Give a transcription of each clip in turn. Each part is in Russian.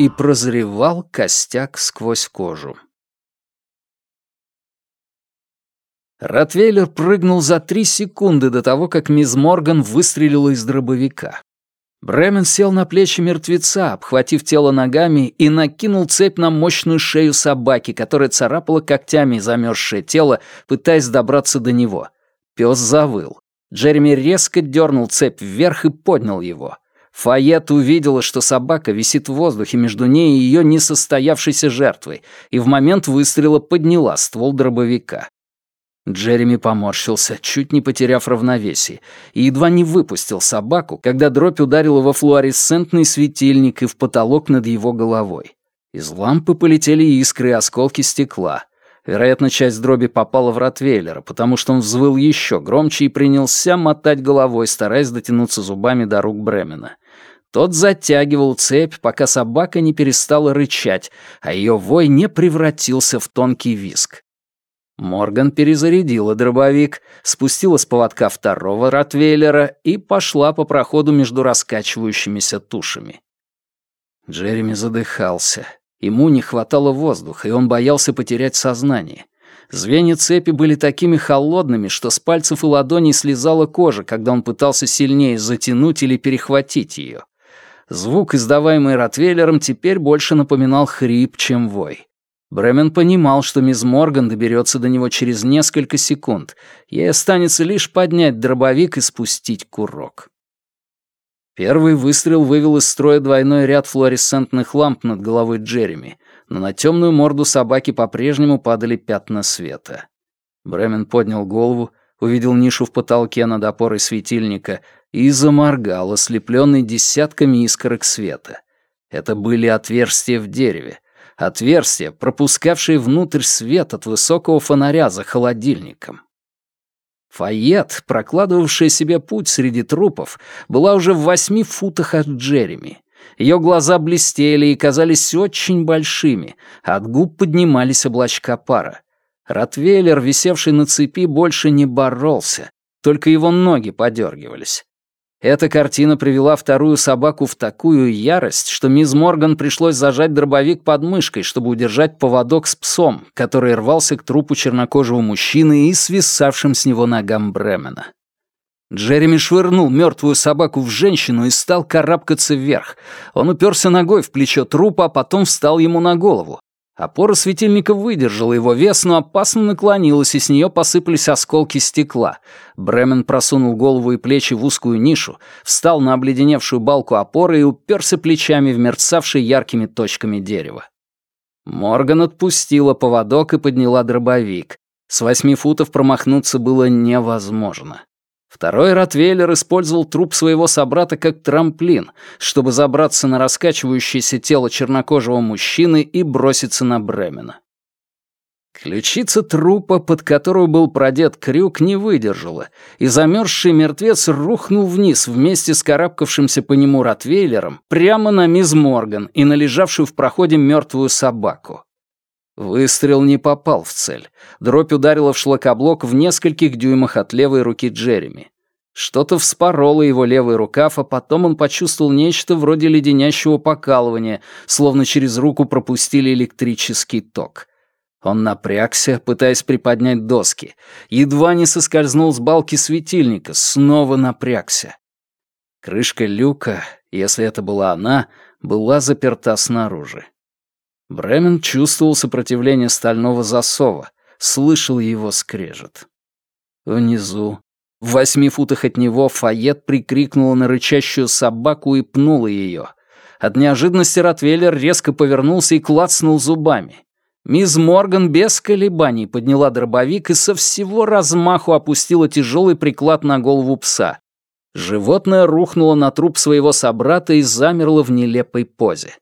и прозревал костяк сквозь кожу. Ротвейлер прыгнул за три секунды до того, как мисс Морган выстрелила из дробовика. Бремен сел на плечи мертвеца, обхватив тело ногами, и накинул цепь на мощную шею собаки, которая царапала когтями замерзшее тело, пытаясь добраться до него. Пес завыл. Джереми резко дернул цепь вверх и поднял его. Фayette увидела, что собака висит в воздухе между ней и ее несостоявшейся жертвой, и в момент выстрела подняла ствол дробовика. Джереми поморщился, чуть не потеряв равновесие, и едва не выпустил собаку, когда дробь ударила во флуоресцентный светильник и в потолок над его головой. Из лампы полетели искры и осколки стекла. Вероятно, часть дроби попала в Ротвейлера, потому что он взвыл еще громче и принялся мотать головой, стараясь дотянуться зубами до рук Бремена. Тот затягивал цепь, пока собака не перестала рычать, а ее вой не превратился в тонкий виск. Морган перезарядила дробовик, спустила с поводка второго ротвейлера и пошла по проходу между раскачивающимися тушами. Джереми задыхался. Ему не хватало воздуха, и он боялся потерять сознание. Звенья цепи были такими холодными, что с пальцев и ладоней слезала кожа, когда он пытался сильнее затянуть или перехватить ее. Звук, издаваемый Ротвейлером, теперь больше напоминал хрип, чем вой. Бремен понимал, что мисс Морган доберется до него через несколько секунд. Ей останется лишь поднять дробовик и спустить курок. Первый выстрел вывел из строя двойной ряд флуоресцентных ламп над головой Джереми, но на темную морду собаки по-прежнему падали пятна света. Бремен поднял голову, увидел нишу в потолке над опорой светильника и заморгал, ослепленный десятками искорок света. Это были отверстия в дереве — отверстие, пропускавшее внутрь свет от высокого фонаря за холодильником. Фayет, прокладывавшая себе путь среди трупов, была уже в восьми футах от Джереми. Ее глаза блестели и казались очень большими, от губ поднимались облачка пара. Ротвейлер, висевший на цепи, больше не боролся, только его ноги подергивались. Эта картина привела вторую собаку в такую ярость, что мисс Морган пришлось зажать дробовик под мышкой, чтобы удержать поводок с псом, который рвался к трупу чернокожего мужчины и свисавшим с него ногам Бремена. Джереми швырнул мертвую собаку в женщину и стал карабкаться вверх. Он уперся ногой в плечо трупа, а потом встал ему на голову. Опора светильника выдержала его вес, но опасно наклонилась, и с нее посыпались осколки стекла. Бремен просунул голову и плечи в узкую нишу, встал на обледеневшую балку опоры и уперся плечами в мерцавшие яркими точками дерево. Морган отпустила поводок и подняла дробовик. С восьми футов промахнуться было невозможно. Второй Ротвейлер использовал труп своего собрата как трамплин, чтобы забраться на раскачивающееся тело чернокожего мужчины и броситься на Бремена. Ключица трупа, под которую был продет крюк, не выдержала, и замерзший мертвец рухнул вниз вместе с карабкавшимся по нему Ротвейлером прямо на мисс Морган и на лежавшую в проходе мертвую собаку. Выстрел не попал в цель. Дробь ударила в шлакоблок в нескольких дюймах от левой руки Джереми. Что-то вспороло его левый рукав, а потом он почувствовал нечто вроде леденящего покалывания, словно через руку пропустили электрический ток. Он напрягся, пытаясь приподнять доски. Едва не соскользнул с балки светильника, снова напрягся. Крышка люка, если это была она, была заперта снаружи. Бремен чувствовал сопротивление стального засова, слышал его скрежет. Внизу, в восьми футах от него, Фayет прикрикнула на рычащую собаку и пнула ее. От неожиданности Ротвейлер резко повернулся и клацнул зубами. Мисс Морган без колебаний подняла дробовик и со всего размаху опустила тяжелый приклад на голову пса. Животное рухнуло на труп своего собрата и замерло в нелепой позе.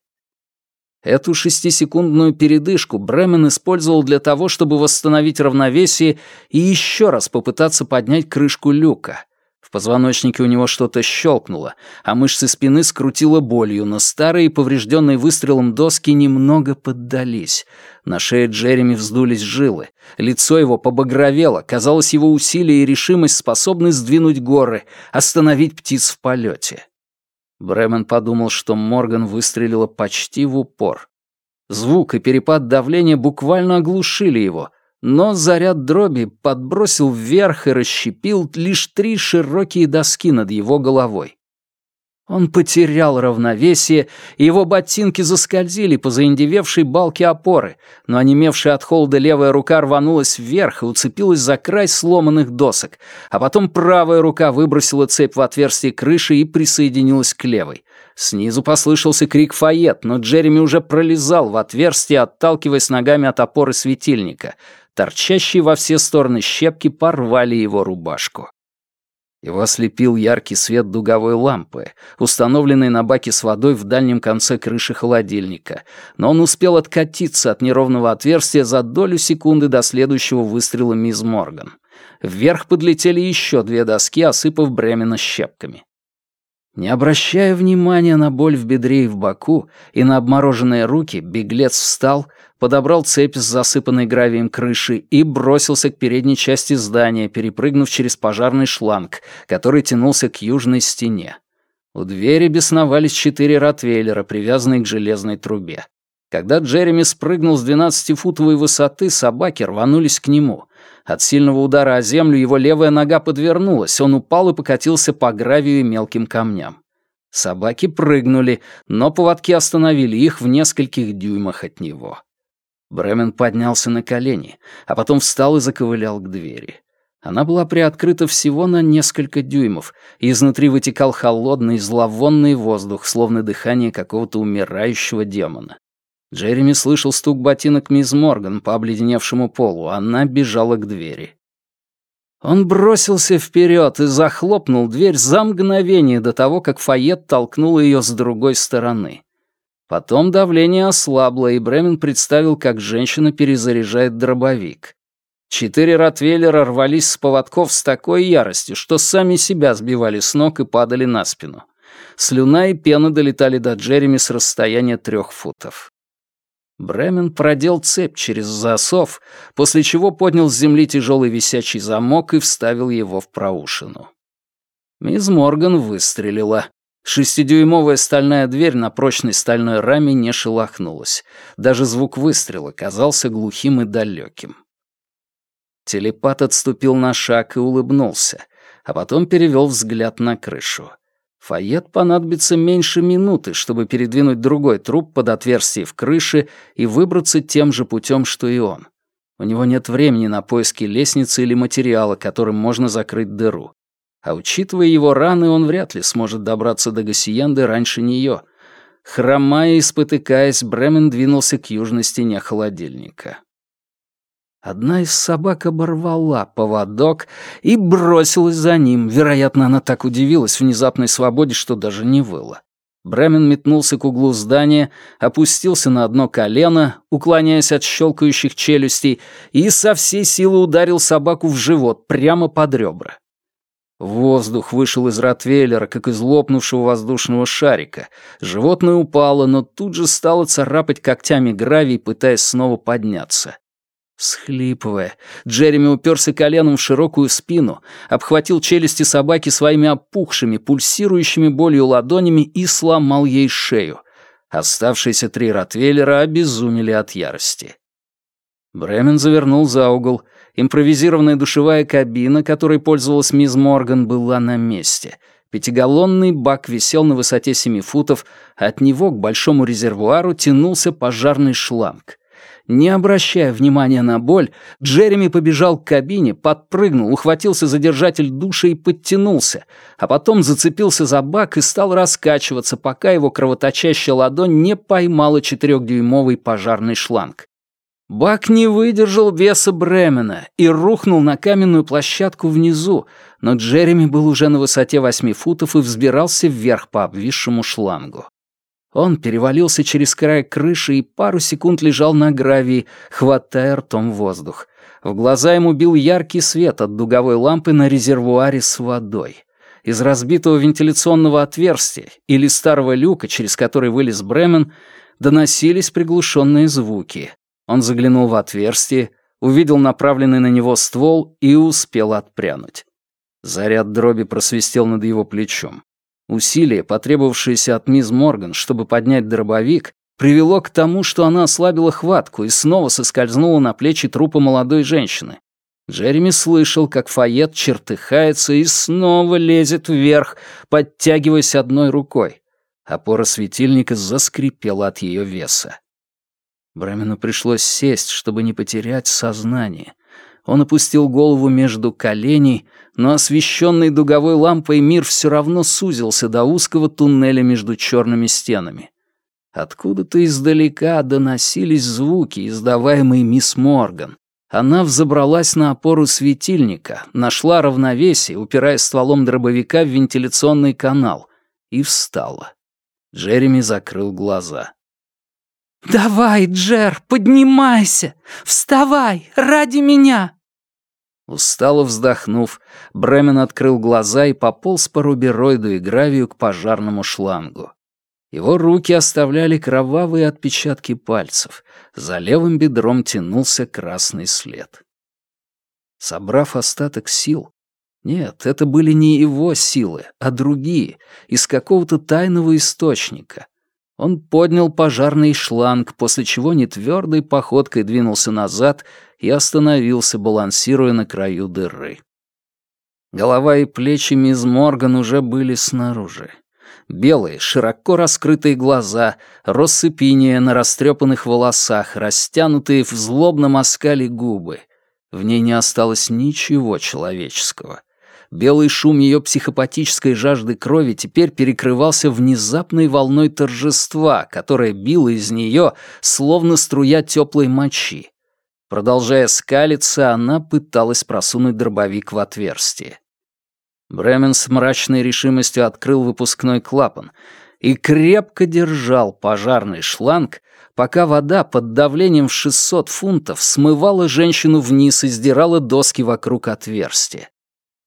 Эту шестисекундную передышку Бремен использовал для того, чтобы восстановить равновесие и еще раз попытаться поднять крышку люка. В позвоночнике у него что-то щелкнуло, а мышцы спины скрутило болью, но старые, поврежденные выстрелом доски, немного поддались. На шее Джереми вздулись жилы. Лицо его побагровело, казалось, его усилия и решимость способны сдвинуть горы, остановить птиц в полете. Бремен подумал, что Морган выстрелила почти в упор. Звук и перепад давления буквально оглушили его, но заряд дроби подбросил вверх и расщепил лишь три широкие доски над его головой. Он потерял равновесие, и его ботинки заскользили по заиндевевшей балке опоры, но онемевшая от холода левая рука рванулась вверх и уцепилась за край сломанных досок, а потом правая рука выбросила цепь в отверстие крыши и присоединилась к левой. Снизу послышался крик «Файет», но Джереми уже пролезал в отверстие, отталкиваясь ногами от опоры светильника. Торчащие во все стороны щепки порвали его рубашку. Его ослепил яркий свет дуговой лампы, установленной на баке с водой в дальнем конце крыши холодильника, но он успел откатиться от неровного отверстия за долю секунды до следующего выстрела мисс Морган. Вверх подлетели еще две доски, осыпав Бремена щепками. Не обращая внимания на боль в бедре и в боку и на обмороженные руки, беглец встал, подобрал цепь с засыпанной гравием крыши и бросился к передней части здания, перепрыгнув через пожарный шланг, который тянулся к южной стене. У двери бесновались четыре ротвейлера, привязанные к железной трубе. Когда Джереми спрыгнул с 12-футовой высоты, собаки рванулись к нему. От сильного удара о землю его левая нога подвернулась, он упал и покатился по гравию и мелким камням. Собаки прыгнули, но поводки остановили их в нескольких дюймах от него. Бремен поднялся на колени, а потом встал и заковылял к двери. Она была приоткрыта всего на несколько дюймов, и изнутри вытекал холодный, зловонный воздух, словно дыхание какого-то умирающего демона. Джереми слышал стук ботинок мисс Морган по обледеневшему полу, она бежала к двери. Он бросился вперед и захлопнул дверь за мгновение до того, как Фayет толкнул ее с другой стороны. Потом давление ослабло, и Бремен представил, как женщина перезаряжает дробовик. Четыре ротвейлера рвались с поводков с такой яростью, что сами себя сбивали с ног и падали на спину. Слюна и пена долетали до Джереми с расстояния трех футов. Бремен продел цепь через засов, после чего поднял с земли тяжелый висячий замок и вставил его в проушину. Мисс Морган выстрелила. Шестидюймовая стальная дверь на прочной стальной раме не шелохнулась. Даже звук выстрела казался глухим и далеким. Телепат отступил на шаг и улыбнулся, а потом перевел взгляд на крышу. Фayет понадобится меньше минуты, чтобы передвинуть другой труп под отверстие в крыше и выбраться тем же путем, что и он. У него нет времени на поиски лестницы или материала, которым можно закрыть дыру. А учитывая его раны, он вряд ли сможет добраться до Гассиенды раньше нее. Хромая и спотыкаясь, Бремен двинулся к южной стене холодильника. Одна из собак оборвала поводок и бросилась за ним. Вероятно, она так удивилась внезапной свободе, что даже не выла. Бремен метнулся к углу здания, опустился на одно колено, уклоняясь от щелкающих челюстей, и со всей силы ударил собаку в живот, прямо под ребра. Воздух вышел из ротвейлера, как из лопнувшего воздушного шарика. Животное упало, но тут же стало царапать когтями гравий, пытаясь снова подняться. Схлипывая, Джереми уперся коленом в широкую спину, обхватил челюсти собаки своими опухшими, пульсирующими болью ладонями и сломал ей шею. Оставшиеся три ротвейлера обезумели от ярости. Бремен завернул за угол. Импровизированная душевая кабина, которой пользовалась мисс Морган, была на месте. Пятигаллонный бак висел на высоте семи футов, от него к большому резервуару тянулся пожарный шланг. Не обращая внимания на боль, Джереми побежал к кабине, подпрыгнул, ухватился за держатель душа и подтянулся, а потом зацепился за бак и стал раскачиваться, пока его кровоточащая ладонь не поймала четырехдюймовый пожарный шланг. Бак не выдержал веса Бремена и рухнул на каменную площадку внизу, но Джереми был уже на высоте восьми футов и взбирался вверх по обвисшему шлангу. Он перевалился через край крыши и пару секунд лежал на гравии, хватая ртом воздух. В глаза ему бил яркий свет от дуговой лампы на резервуаре с водой. Из разбитого вентиляционного отверстия или старого люка, через который вылез Бремен, доносились приглушенные звуки. Он заглянул в отверстие, увидел направленный на него ствол и успел отпрянуть. Заряд дроби просвистел над его плечом. Усилие, потребовавшееся от мисс Морган, чтобы поднять дробовик, привело к тому, что она ослабила хватку и снова соскользнула на плечи трупа молодой женщины. Джереми слышал, как Фayет чертыхается и снова лезет вверх, подтягиваясь одной рукой. Опора светильника заскрипела от ее веса. Бремену пришлось сесть, чтобы не потерять сознание. Он опустил голову между коленей, но освещенный дуговой лампой мир все равно сузился до узкого туннеля между черными стенами. Откуда-то издалека доносились звуки, издаваемые мисс Морган. Она взобралась на опору светильника, нашла равновесие, упираясь стволом дробовика в вентиляционный канал, и встала. Джереми закрыл глаза. «Давай, Джер, поднимайся! Вставай! Ради меня!» Устало вздохнув, Бремен открыл глаза и пополз по рубероиду и гравию к пожарному шлангу. Его руки оставляли кровавые отпечатки пальцев. За левым бедром тянулся красный след. Собрав остаток сил, нет, это были не его силы, а другие, из какого-то тайного источника. Он поднял пожарный шланг, после чего нетвёрдой походкой двинулся назад и остановился, балансируя на краю дыры. Голова и плечи мисс Морган уже были снаружи. Белые, широко раскрытые глаза, россыпение на растрепанных волосах, растянутые в злобном оскале губы. В ней не осталось ничего человеческого. Белый шум ее психопатической жажды крови теперь перекрывался внезапной волной торжества, которая била из нее, словно струя теплой мочи. Продолжая скалиться, она пыталась просунуть дробовик в отверстие. Бремен с мрачной решимостью открыл выпускной клапан и крепко держал пожарный шланг, пока вода под давлением в 600 фунтов смывала женщину вниз и сдирала доски вокруг отверстия.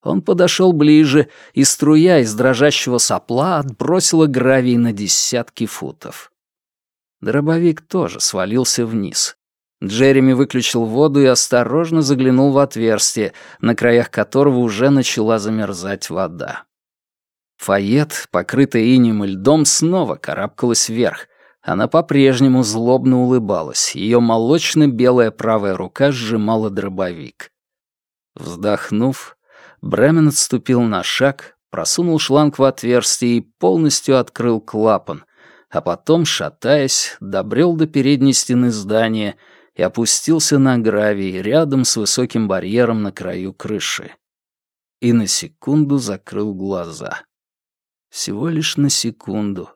Он подошел ближе, и струя из дрожащего сопла отбросила гравий на десятки футов. Дробовик тоже свалился вниз. Джереми выключил воду и осторожно заглянул в отверстие, на краях которого уже начала замерзать вода. Фayет, покрытая инем и льдом, снова карабкалась вверх. Она по-прежнему злобно улыбалась, ее молочно-белая правая рука сжимала дробовик. Вздохнув, Бремен отступил на шаг, просунул шланг в отверстие и полностью открыл клапан, а потом, шатаясь, добрел до передней стены здания — и опустился на гравий рядом с высоким барьером на краю крыши. И на секунду закрыл глаза. Всего лишь на секунду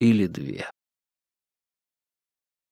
или две.